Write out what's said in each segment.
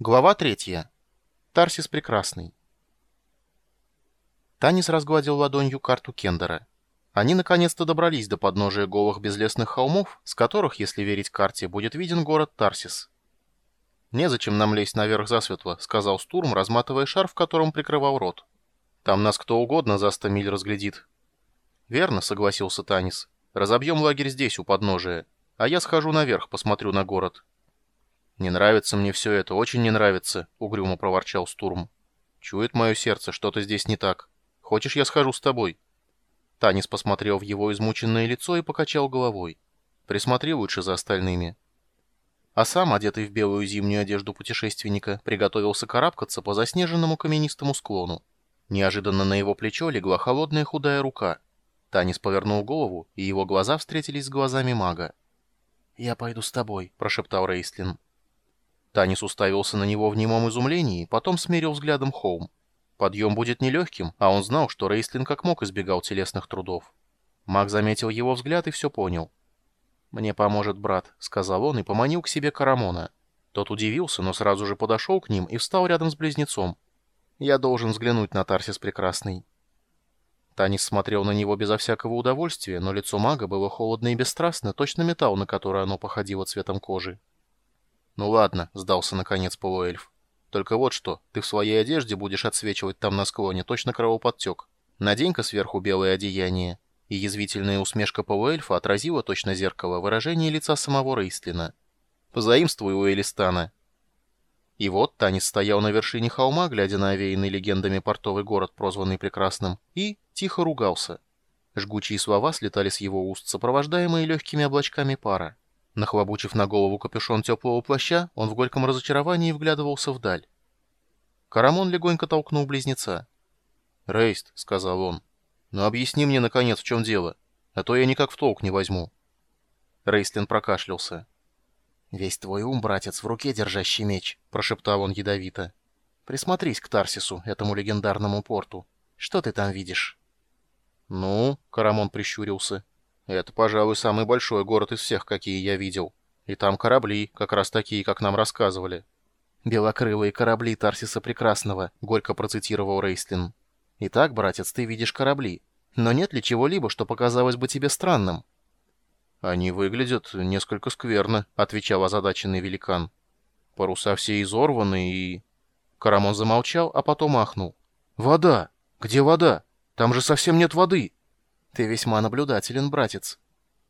Глава третья. Тарсис Прекрасный. Танис разгладил ладонью карту Кендера. Они наконец-то добрались до подножия голых безлесных холмов, с которых, если верить карте, будет виден город Тарсис. «Незачем нам лезть наверх засветло», — сказал Стурм, разматывая шар, в котором прикрывал рот. «Там нас кто угодно за сто миль разглядит». «Верно», — согласился Танис. «Разобьем лагерь здесь, у подножия, а я схожу наверх, посмотрю на город». «Не нравится мне все это, очень не нравится», — угрюмо проворчал Стурм. «Чует мое сердце, что-то здесь не так. Хочешь, я схожу с тобой?» Танис посмотрел в его измученное лицо и покачал головой. «Присмотри лучше за остальными». А сам, одетый в белую зимнюю одежду путешественника, приготовился карабкаться по заснеженному каменистому склону. Неожиданно на его плечо легла холодная худая рука. Танис повернул голову, и его глаза встретились с глазами мага. «Я пойду с тобой», — прошептал Рейстлин. Танис уставился на него в немом изумлении, потом смерил взглядом холм. Подъем будет нелегким, а он знал, что Рейстлин как мог избегал телесных трудов. Маг заметил его взгляд и все понял. «Мне поможет брат», — сказал он и поманил к себе Карамона. Тот удивился, но сразу же подошел к ним и встал рядом с близнецом. «Я должен взглянуть на Тарсис Прекрасный». Танис смотрел на него безо всякого удовольствия, но лицо мага было холодно и бесстрастно, точно металл, на который оно походило цветом кожи. «Ну ладно», — сдался наконец полуэльф. «Только вот что, ты в своей одежде будешь отсвечивать там на склоне, точно кровоподтек. Надень-ка сверху белое одеяние». И язвительная усмешка полуэльфа отразила точно зеркало выражение лица самого Рейстлина. «Позаимствуй у Элистана». И вот Танис стоял на вершине холма, глядя на овеянный легендами портовый город, прозванный Прекрасным, и тихо ругался. Жгучие слова слетали с его уст, сопровождаемые легкими облачками пара. Нахлобучив на голову капюшон теплого плаща, он в горьком разочаровании вглядывался вдаль. Карамон легонько толкнул близнеца. «Рейст», — сказал он, — «ну объясни мне, наконец, в чем дело, а то я никак в толк не возьму». Рейстлин прокашлялся. «Весь твой ум, братец, в руке держащий меч», — прошептал он ядовито. «Присмотрись к Тарсису, этому легендарному порту. Что ты там видишь?» «Ну», — Карамон прищурился, это, пожалуй, самый большой город из всех, какие я видел. И там корабли, как раз такие, как нам рассказывали. «Белокрылые корабли Тарсиса Прекрасного», — горько процитировал Рейстлин. «Итак, братец, ты видишь корабли. Но нет ли чего-либо, что показалось бы тебе странным?» «Они выглядят несколько скверно», — отвечал озадаченный великан. «Паруса все изорваны и...» Карамон замолчал, а потом ахнул. «Вода! Где вода? Там же совсем нет воды!» Ты весьма наблюдателен, братец.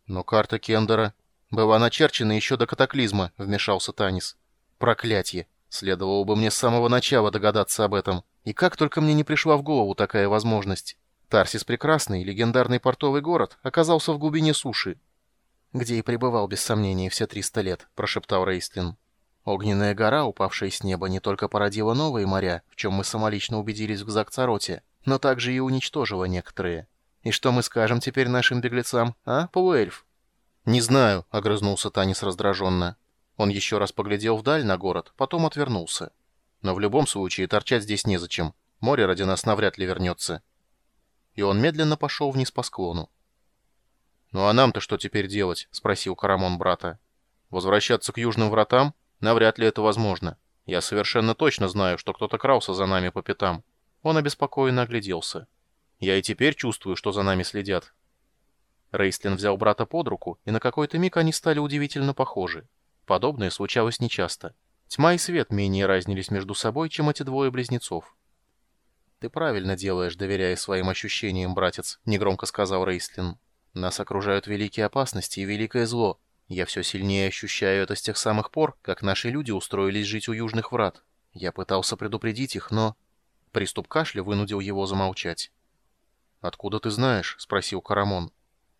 Но карта Кендера была начерчена еще до катаклизма, вмешался Танис. Проклятье! Следовало бы мне с самого начала догадаться об этом. И как только мне не пришла в голову такая возможность. Тарсис Прекрасный, легендарный портовый город, оказался в глубине суши. «Где и пребывал, без сомнения, все триста лет», — прошептал Рейстлин. «Огненная гора, упавшая с неба, не только породила новые моря, в чем мы самолично убедились в Закцароте, но также и уничтожила некоторые. И что мы скажем теперь нашим беглецам, а, полуэльф?» «Не знаю», — огрызнулся Танис раздраженно. Он еще раз поглядел вдаль на город, потом отвернулся. «Но в любом случае торчать здесь незачем. Море ради нас навряд ли вернется». И он медленно пошел вниз по склону. «Ну а нам-то что теперь делать?» — спросил Карамон брата. «Возвращаться к южным вратам? Навряд ли это возможно. Я совершенно точно знаю, что кто-то крался за нами по пятам». Он обеспокоенно огляделся. Я и теперь чувствую, что за нами следят. Рейстлин взял брата под руку, и на какой-то миг они стали удивительно похожи. Подобное случалось нечасто. Тьма и свет менее разнились между собой, чем эти двое близнецов. «Ты правильно делаешь, доверяя своим ощущениям, братец», — негромко сказал Рейстлин. «Нас окружают великие опасности и великое зло. Я все сильнее ощущаю это с тех самых пор, как наши люди устроились жить у южных врат. Я пытался предупредить их, но...» Приступ кашля вынудил его замолчать. «Откуда ты знаешь?» — спросил Карамон.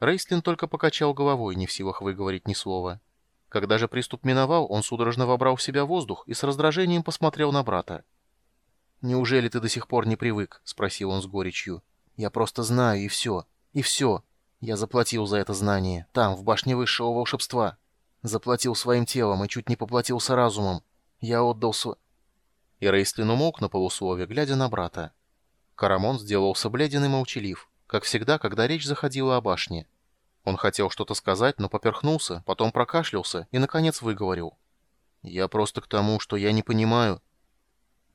Рейстлин только покачал головой, не в силах выговорить ни слова. Когда же приступ миновал, он судорожно вобрал в себя воздух и с раздражением посмотрел на брата. «Неужели ты до сих пор не привык?» — спросил он с горечью. «Я просто знаю, и все. И все. Я заплатил за это знание, там, в башне высшего волшебства. Заплатил своим телом и чуть не поплатился разумом. Я отдал св...» И Рейстлин умолк на полуслове, глядя на брата. Карамон сделался бледен и молчалив, как всегда, когда речь заходила о башне. Он хотел что-то сказать, но поперхнулся, потом прокашлялся и, наконец, выговорил. Я просто к тому, что я не понимаю».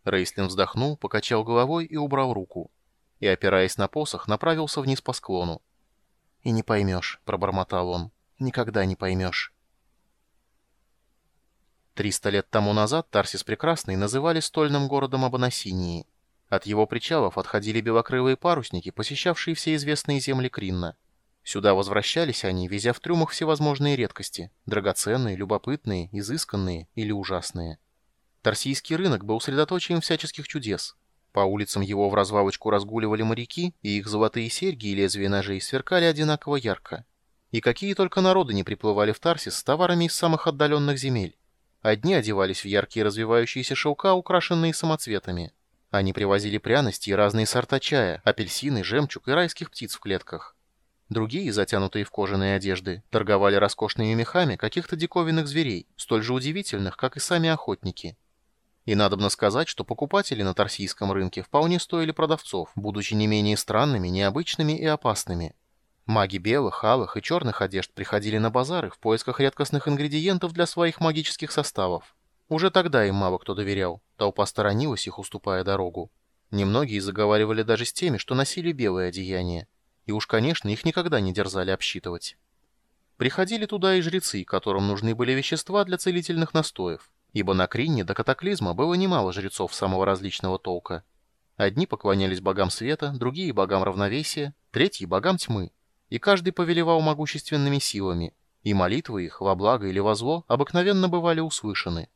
Рейслин вздохнул, покачал головой и убрал руку. И, опираясь на посох, направился вниз по склону. «И не поймешь», — пробормотал он. «Никогда не поймешь». Триста лет тому назад Тарсис Прекрасный называли стольным городом Абанасинии. От его причалов отходили белокрылые парусники, посещавшие все известные земли Кринна. Сюда возвращались они, везя в трюмах всевозможные редкости, драгоценные, любопытные, изысканные или ужасные. Тарсийский рынок был средоточием всяческих чудес. По улицам его в развалочку разгуливали моряки, и их золотые серьги и лезвия ножей сверкали одинаково ярко. И какие только народы не приплывали в Тарсис с товарами из самых отдаленных земель. Одни одевались в яркие развивающиеся шелка, украшенные самоцветами. Они привозили пряности и разные сорта чая, апельсины, жемчуг и райских птиц в клетках. Другие, затянутые в кожаные одежды, торговали роскошными мехами каких-то диковинных зверей, столь же удивительных, как и сами охотники. И надобно сказать, что покупатели на торсийском рынке вполне стоили продавцов, будучи не менее странными, необычными и опасными. Маги белых, алых и черных одежд приходили на базары в поисках редкостных ингредиентов для своих магических составов. Уже тогда им мало кто доверял, толпа сторонилась их, уступая дорогу. Немногие заговаривали даже с теми, что носили белое одеяние. И уж, конечно, их никогда не дерзали обсчитывать. Приходили туда и жрецы, которым нужны были вещества для целительных настоев, ибо на Кринне до катаклизма было немало жрецов самого различного толка. Одни поклонялись богам света, другие — богам равновесия, третьи — богам тьмы и каждый повелевал могущественными силами, и молитвы их, во благо или во зло, обыкновенно бывали услышаны.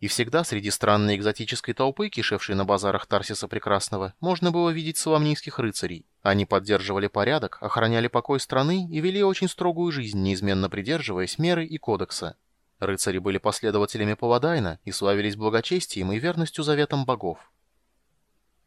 И всегда среди странной экзотической толпы, кишевшей на базарах Тарсиса Прекрасного, можно было видеть соломнийских рыцарей. Они поддерживали порядок, охраняли покой страны и вели очень строгую жизнь, неизменно придерживаясь меры и кодекса. Рыцари были последователями Паладайна и славились благочестием и верностью заветам богов.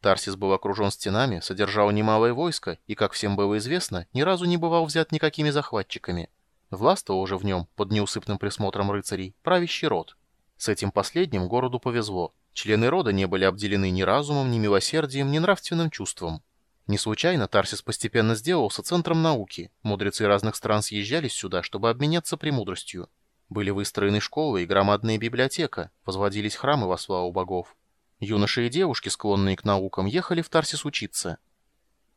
Тарсис был окружен стенами, содержал немалое войско и, как всем было известно, ни разу не бывал взят никакими захватчиками. Властвовал уже в нем, под неусыпным присмотром рыцарей, правящий род. С этим последним городу повезло. Члены рода не были обделены ни разумом, ни милосердием, ни нравственным чувством. Не случайно Тарсис постепенно сделался центром науки. Мудрецы разных стран съезжались сюда, чтобы обменяться премудростью. Были выстроены школы и громадная библиотека, возводились храмы во славу богов. Юноши и девушки, склонные к наукам, ехали в Тарсис учиться.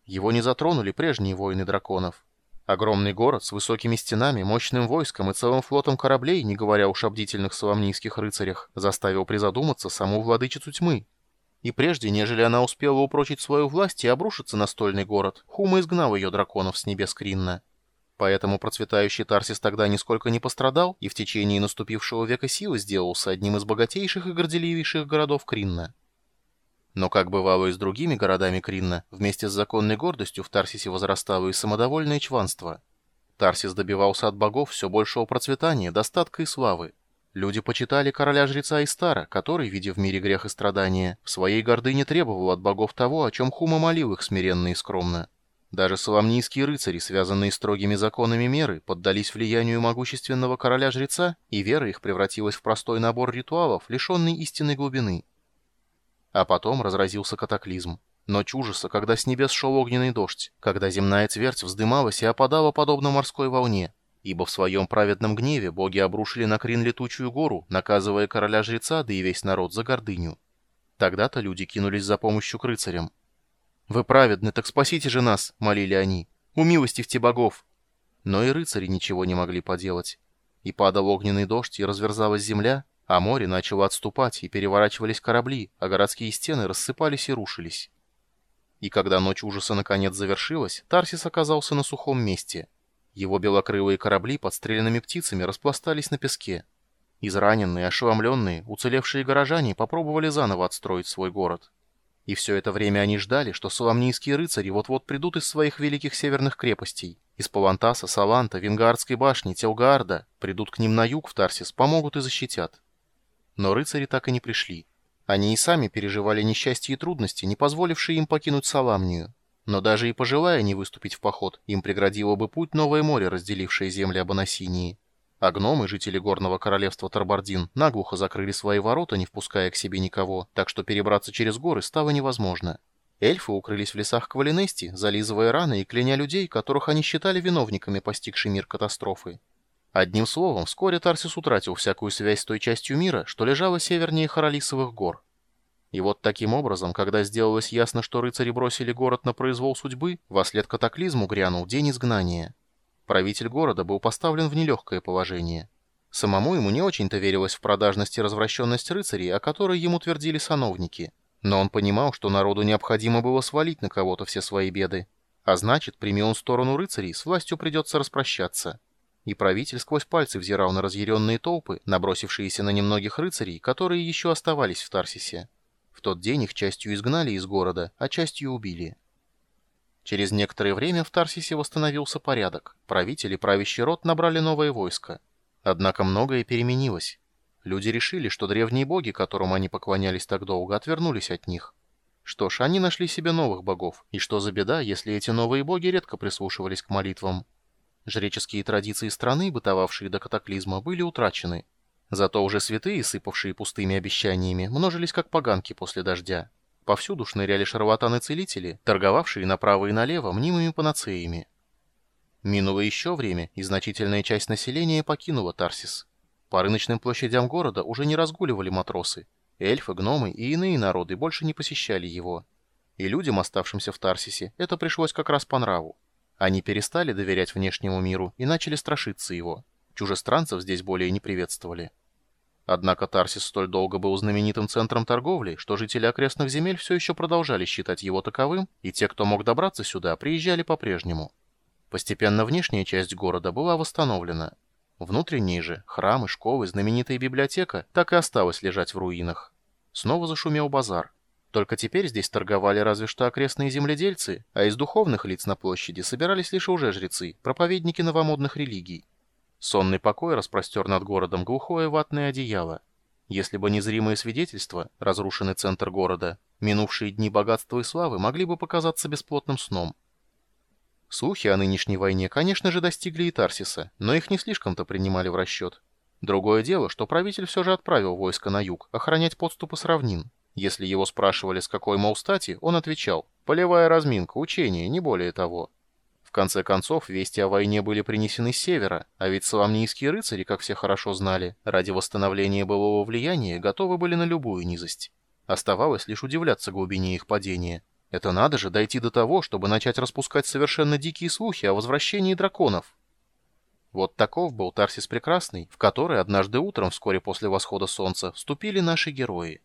Его не затронули прежние войны драконов. Огромный город с высокими стенами, мощным войском и целым флотом кораблей, не говоря уж о бдительных соломнийских рыцарях, заставил призадуматься саму владычицу тьмы. И прежде, нежели она успела упрочить свою власть и обрушиться на стольный город, Хума изгнал ее драконов с небес Кринна. Поэтому процветающий Тарсис тогда нисколько не пострадал и в течение наступившего века силы сделался одним из богатейших и горделивейших городов Кринна. Но, как бывало и с другими городами Кринна, вместе с законной гордостью в Тарсисе возрастало и самодовольное чванство. Тарсис добивался от богов все большего процветания, достатка и славы. Люди почитали короля-жреца Истара, который, видя в мире грех и страдания, в своей гордыне требовал от богов того, о чем Хума молил их смиренно и скромно. Даже соломнийские рыцари, связанные строгими законами меры, поддались влиянию могущественного короля-жреца, и вера их превратилась в простой набор ритуалов, лишенный истинной глубины. А потом разразился катаклизм. Ночь ужаса, когда с небес шел огненный дождь, когда земная твердь вздымалась и опадала подобно морской волне, ибо в своем праведном гневе боги обрушили на Крин летучую гору, наказывая короля-жреца, да и весь народ за гордыню. Тогда-то люди кинулись за помощью к рыцарям. «Вы праведны, так спасите же нас!» — молили они. «Умилостивьте богов!» Но и рыцари ничего не могли поделать. И падал огненный дождь, и разверзалась земля, а море начало отступать, и переворачивались корабли, а городские стены рассыпались и рушились. И когда ночь ужаса наконец завершилась, Тарсис оказался на сухом месте. Его белокрылые корабли под стрелянными птицами распластались на песке. Израненные, ошеломленные, уцелевшие горожане попробовали заново отстроить свой город. И все это время они ждали, что соломнийские рыцари вот-вот придут из своих великих северных крепостей, из Палантаса, Саланта, Венгардской башни, Телгаарда, придут к ним на юг в Тарсис, помогут и защитят. Но рыцари так и не пришли. Они и сами переживали несчастья и трудности, не позволившие им покинуть Саламнию. Но даже и пожелая не выступить в поход, им преградило бы путь новое море, разделившее земли Абанасинии. А гномы, жители горного королевства Тарбардин, наглухо закрыли свои ворота, не впуская к себе никого, так что перебраться через горы стало невозможно. Эльфы укрылись в лесах Квалинести, зализывая раны и кляня людей, которых они считали виновниками постигшей мир катастрофы. Одним словом, вскоре Тарсис утратил всякую связь с той частью мира, что лежала севернее Харалисовых гор. И вот таким образом, когда сделалось ясно, что рыцари бросили город на произвол судьбы, во след катаклизму грянул день изгнания. Правитель города был поставлен в нелегкое положение. Самому ему не очень-то верилось в продажность и развращенность рыцарей, о которой ему твердили сановники. Но он понимал, что народу необходимо было свалить на кого-то все свои беды. А значит, прими он сторону рыцарей, с властью придется распрощаться и правитель сквозь пальцы взирал на разъяренные толпы, набросившиеся на немногих рыцарей, которые еще оставались в Тарсисе. В тот день их частью изгнали из города, а частью убили. Через некоторое время в Тарсисе восстановился порядок. Правители и правящий род набрали новое войско. Однако многое переменилось. Люди решили, что древние боги, которым они поклонялись так долго, отвернулись от них. Что ж, они нашли себе новых богов, и что за беда, если эти новые боги редко прислушивались к молитвам. Жреческие традиции страны, бытовавшие до катаклизма, были утрачены. Зато уже святые, сыпавшие пустыми обещаниями, множились как поганки после дождя. Повсюду шныряли шарлатаны-целители, торговавшие направо и налево мнимыми панацеями. Минуло еще время, и значительная часть населения покинула Тарсис. По рыночным площадям города уже не разгуливали матросы. Эльфы, гномы и иные народы больше не посещали его. И людям, оставшимся в Тарсисе, это пришлось как раз по нраву. Они перестали доверять внешнему миру и начали страшиться его. Чужестранцев здесь более не приветствовали. Однако Тарсис столь долго был знаменитым центром торговли, что жители окрестных земель все еще продолжали считать его таковым, и те, кто мог добраться сюда, приезжали по-прежнему. Постепенно внешняя часть города была восстановлена. Внутренние же, храмы, школы, знаменитая библиотека, так и осталась лежать в руинах. Снова зашумел базар. Только теперь здесь торговали разве что окрестные земледельцы, а из духовных лиц на площади собирались лишь уже жрецы, проповедники новомодных религий. Сонный покой распростер над городом глухое ватное одеяло. Если бы незримые свидетельства, разрушенный центр города, минувшие дни богатства и славы могли бы показаться бесплотным сном. Слухи о нынешней войне, конечно же, достигли и Тарсиса, но их не слишком-то принимали в расчет. Другое дело, что правитель все же отправил войско на юг, охранять подступы с равнин. Если его спрашивали, с какой, мол, стати, он отвечал «Полевая разминка, учение, не более того». В конце концов, вести о войне были принесены с севера, а ведь соломнийские рыцари, как все хорошо знали, ради восстановления былого влияния готовы были на любую низость. Оставалось лишь удивляться глубине их падения. Это надо же дойти до того, чтобы начать распускать совершенно дикие слухи о возвращении драконов. Вот таков был Тарсис Прекрасный, в который однажды утром, вскоре после восхода солнца, вступили наши герои.